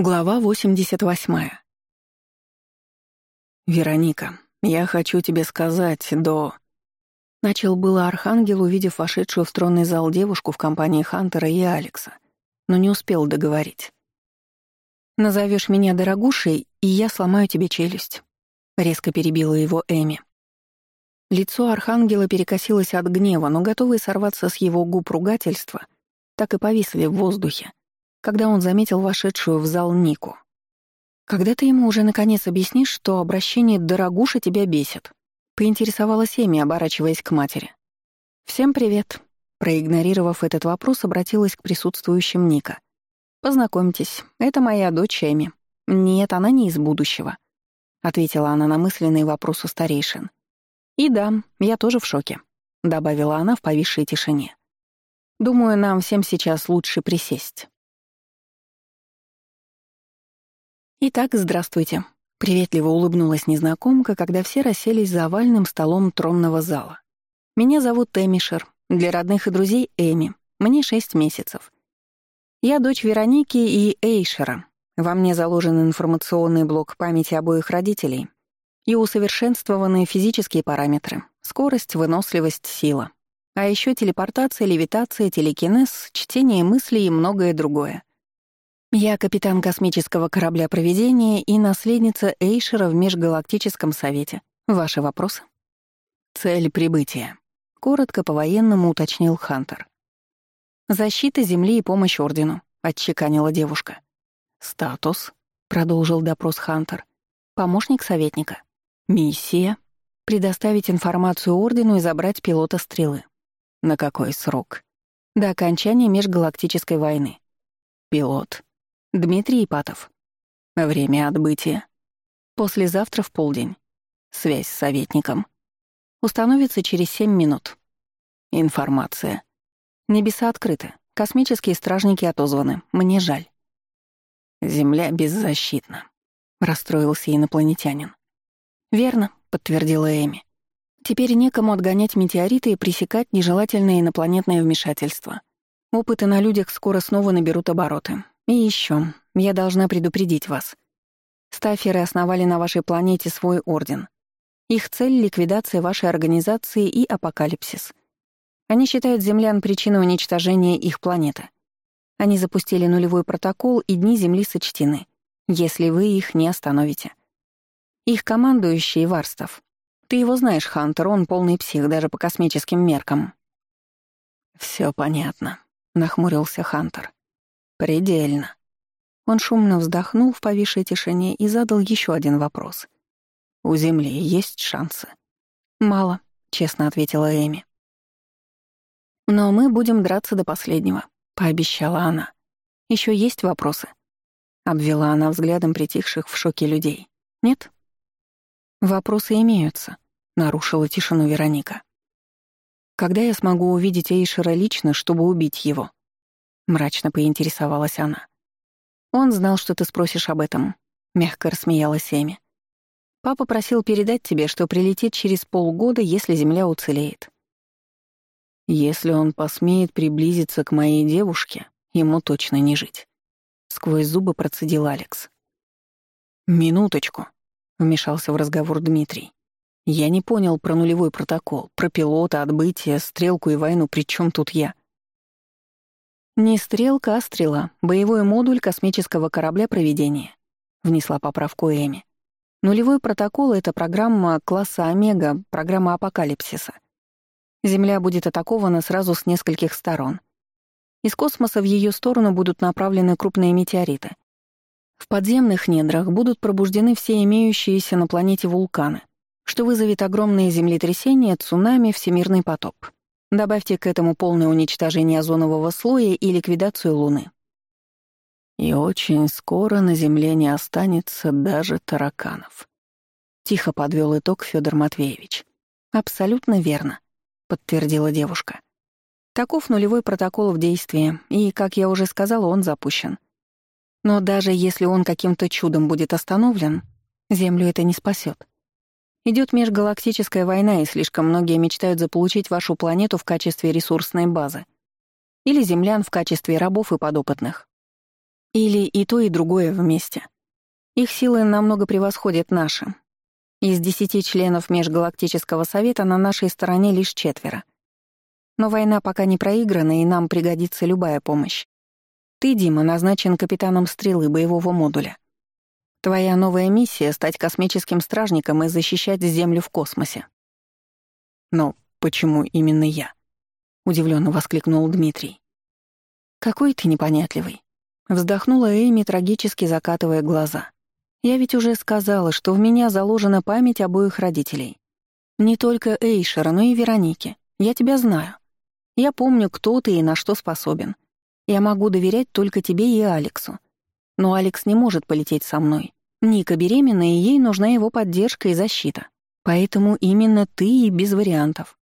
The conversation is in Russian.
Глава 88. «Вероника, я хочу тебе сказать, до...» Начал было Архангел, увидев вошедшую в тронный зал девушку в компании Хантера и Алекса, но не успел договорить. «Назовешь меня дорогушей, и я сломаю тебе челюсть», — резко перебила его Эми. Лицо Архангела перекосилось от гнева, но готовые сорваться с его губ ругательства так и повисли в воздухе, когда он заметил вошедшую в зал Нику. «Когда ты ему уже наконец объяснишь, что обращение «дорогуша» тебя бесит?» — поинтересовалась Эми, оборачиваясь к матери. «Всем привет!» — проигнорировав этот вопрос, обратилась к присутствующим Ника. «Познакомьтесь, это моя дочь Эми. Нет, она не из будущего», — ответила она на мысленный вопрос у старейшин. «И да, я тоже в шоке», — добавила она в повисшей тишине. «Думаю, нам всем сейчас лучше присесть». «Итак, здравствуйте». Приветливо улыбнулась незнакомка, когда все расселись за овальным столом тронного зала. «Меня зовут Эмишер. Для родных и друзей Эми. Мне шесть месяцев. Я дочь Вероники и Эйшера. Во мне заложен информационный блок памяти обоих родителей и усовершенствованные физические параметры — скорость, выносливость, сила. А еще телепортация, левитация, телекинез, чтение мыслей и многое другое. Я капитан космического корабля «Провидение» и наследница Эйшера в Межгалактическом совете. Ваши вопросы? Цель прибытия. Коротко по-военному уточнил Хантер. «Защита Земли и помощь Ордену», — отчеканила девушка. «Статус», — продолжил допрос Хантер. «Помощник советника». «Миссия», — предоставить информацию Ордену и забрать пилота Стрелы. «На какой срок?» «До окончания межгалактической войны». «Пилот», Дмитрий Ипатов. Время отбытия. Послезавтра в полдень. Связь с советником. Установится через 7 минут. Информация. Небеса открыты. Космические стражники отозваны. Мне жаль. Земля беззащитна. Расстроился инопланетянин. Верно, подтвердила Эми. Теперь некому отгонять метеориты и пресекать нежелательное инопланетное вмешательство. Опыты на людях скоро снова наберут обороты. И еще, я должна предупредить вас. Стаферы основали на вашей планете свой орден. Их цель — ликвидация вашей организации и апокалипсис. Они считают землян причиной уничтожения их планеты. Они запустили нулевой протокол, и дни Земли сочтены, если вы их не остановите. Их командующий — Варстов. Ты его знаешь, Хантер, он полный псих даже по космическим меркам. Все понятно», — нахмурился Хантер. «Предельно». Он шумно вздохнул в повисшей тишине и задал еще один вопрос. «У Земли есть шансы?» «Мало», — честно ответила Эми. «Но мы будем драться до последнего», — пообещала она. «Еще есть вопросы?» Обвела она взглядом притихших в шоке людей. «Нет?» «Вопросы имеются», — нарушила тишину Вероника. «Когда я смогу увидеть Эйшера лично, чтобы убить его?» Мрачно поинтересовалась она. «Он знал, что ты спросишь об этом», — мягко рассмеялась Эми. «Папа просил передать тебе, что прилетит через полгода, если Земля уцелеет». «Если он посмеет приблизиться к моей девушке, ему точно не жить», — сквозь зубы процедил Алекс. «Минуточку», — вмешался в разговор Дмитрий. «Я не понял про нулевой протокол, про пилота, отбытие, стрелку и войну, при чем тут я?» Не стрелка, а стрела. Боевой модуль космического корабля проведения. — внесла поправку Эми. Нулевой протокол — это программа класса Омега, программа апокалипсиса. Земля будет атакована сразу с нескольких сторон. Из космоса в ее сторону будут направлены крупные метеориты. В подземных недрах будут пробуждены все имеющиеся на планете вулканы, что вызовет огромные землетрясения, цунами, всемирный потоп. Добавьте к этому полное уничтожение озонового слоя и ликвидацию Луны. И очень скоро на Земле не останется даже тараканов. Тихо подвел итог Федор Матвеевич. Абсолютно верно, подтвердила девушка. Таков нулевой протокол в действии, и, как я уже сказала, он запущен. Но даже если он каким-то чудом будет остановлен, Землю это не спасет. Идет межгалактическая война, и слишком многие мечтают заполучить вашу планету в качестве ресурсной базы. Или землян в качестве рабов и подопытных. Или и то, и другое вместе. Их силы намного превосходят наши. Из десяти членов Межгалактического Совета на нашей стороне лишь четверо. Но война пока не проиграна, и нам пригодится любая помощь. Ты, Дима, назначен капитаном стрелы боевого модуля. Твоя новая миссия — стать космическим стражником и защищать Землю в космосе». «Но почему именно я?» — удивленно воскликнул Дмитрий. «Какой ты непонятливый!» — вздохнула Эми, трагически закатывая глаза. «Я ведь уже сказала, что в меня заложена память обоих родителей. Не только Эйшера, но и Вероники. Я тебя знаю. Я помню, кто ты и на что способен. Я могу доверять только тебе и Алексу но Алекс не может полететь со мной. Ника беременна, и ей нужна его поддержка и защита. Поэтому именно ты и без вариантов.